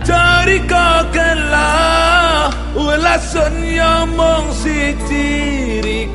Cari kela kelah Walasan yang mongsi diri